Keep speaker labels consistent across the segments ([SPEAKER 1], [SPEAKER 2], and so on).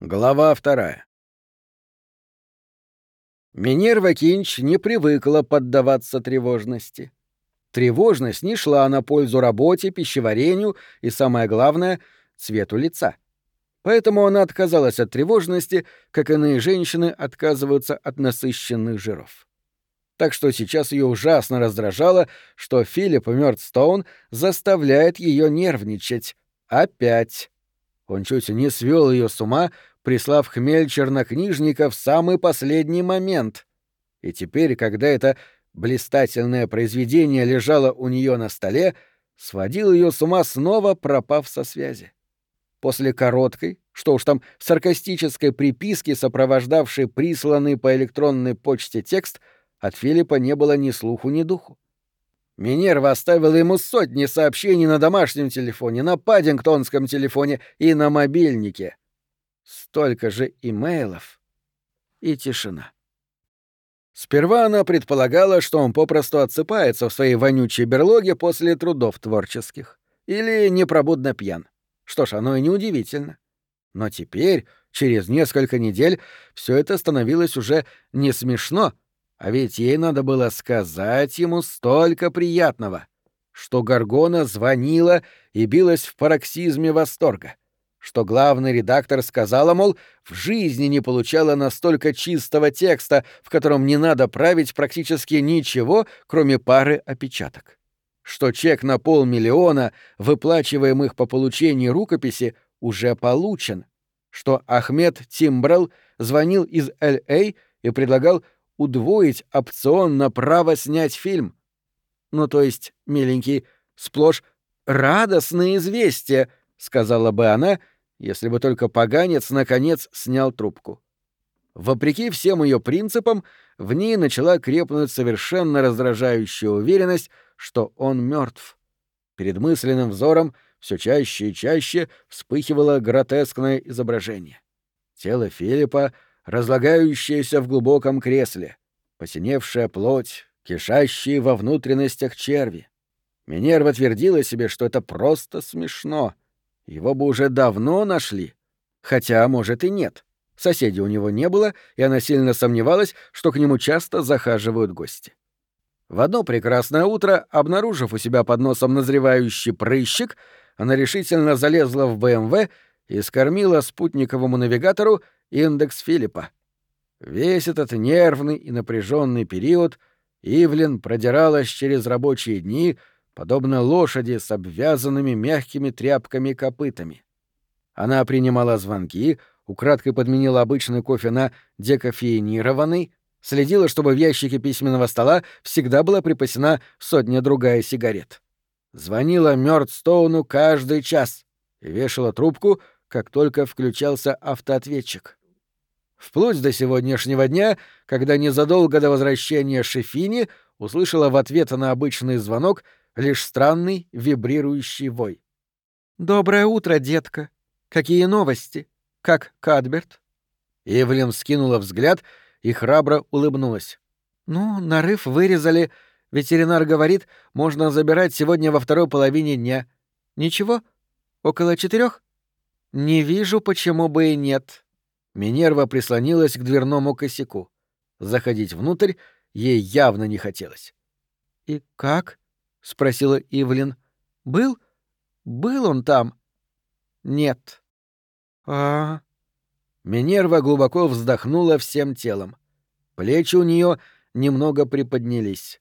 [SPEAKER 1] Глава вторая. Минерва Кинч не привыкла поддаваться тревожности. Тревожность не шла на пользу работе, пищеварению и, самое главное, цвету лица. Поэтому она отказалась от тревожности, как иные женщины отказываются от насыщенных жиров. Так что сейчас ее ужасно раздражало, что Филипп Мёрдстоун заставляет ее нервничать. Опять. Он чуть не свел ее с ума, прислав хмель чернокнижника в самый последний момент. И теперь, когда это блистательное произведение лежало у нее на столе, сводил ее с ума снова, пропав со связи. После короткой, что уж там, саркастической приписки, сопровождавшей присланный по электронной почте текст, от Филиппа не было ни слуху, ни духу. Минерва оставила ему сотни сообщений на домашнем телефоне, на паддингтонском телефоне и на мобильнике — столько же имейлов и тишина. Сперва она предполагала, что он попросту отсыпается в своей вонючей берлоге после трудов творческих. Или непробудно пьян. Что ж, оно и неудивительно. Но теперь, через несколько недель, все это становилось уже не смешно, а ведь ей надо было сказать ему столько приятного, что Гаргона звонила и билась в пароксизме восторга что главный редактор сказала, мол, в жизни не получала настолько чистого текста, в котором не надо править практически ничего, кроме пары опечаток. Что чек на полмиллиона, выплачиваемых по получении рукописи, уже получен. Что Ахмед Тимбрел звонил из Л.А. и предлагал удвоить опцион на право снять фильм. Ну, то есть, миленький, сплошь радостные известия, — сказала бы она, если бы только поганец наконец снял трубку. Вопреки всем ее принципам, в ней начала крепнуть совершенно раздражающая уверенность, что он мертв. Перед мысленным взором все чаще и чаще вспыхивало гротескное изображение. Тело Филиппа, разлагающееся в глубоком кресле, посиневшая плоть, кишащие во внутренностях черви. Минерва твердила себе, что это просто смешно — его бы уже давно нашли. Хотя, может, и нет. Соседей у него не было, и она сильно сомневалась, что к нему часто захаживают гости. В одно прекрасное утро, обнаружив у себя под носом назревающий прыщик, она решительно залезла в БМВ и скормила спутниковому навигатору индекс Филиппа. Весь этот нервный и напряженный период Ивлин продиралась через рабочие дни, подобно лошади с обвязанными мягкими тряпками копытами. Она принимала звонки, украдкой подменила обычный кофе на декофеинированный, следила, чтобы в ящике письменного стола всегда была припасена сотня-другая сигарет. Звонила Мёрдстоуну каждый час и вешала трубку, как только включался автоответчик. Вплоть до сегодняшнего дня, когда незадолго до возвращения Шефини услышала в ответ на обычный звонок лишь странный вибрирующий вой. «Доброе утро, детка. Какие новости? Как Кадберт?» Эвелин скинула взгляд и храбро улыбнулась. «Ну, нарыв вырезали. Ветеринар говорит, можно забирать сегодня во второй половине дня. Ничего? Около четырех? Не вижу, почему бы и нет». Минерва прислонилась к дверному косяку. Заходить внутрь ей явно не хотелось. «И как?» — спросила Ивлин. «Был? Был он там?» «Нет». «А...» Минерва глубоко вздохнула всем телом. Плечи у нее немного приподнялись.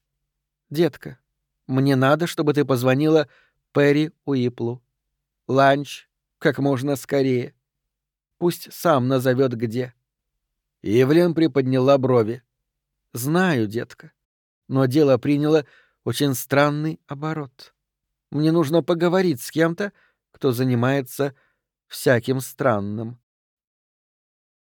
[SPEAKER 1] «Детка, мне надо, чтобы ты позвонила Перри Уиплу. Ланч как можно скорее. Пусть сам назовет где». Ивлин приподняла брови. «Знаю, детка, но дело приняло очень странный оборот. Мне нужно поговорить с кем-то, кто занимается всяким странным.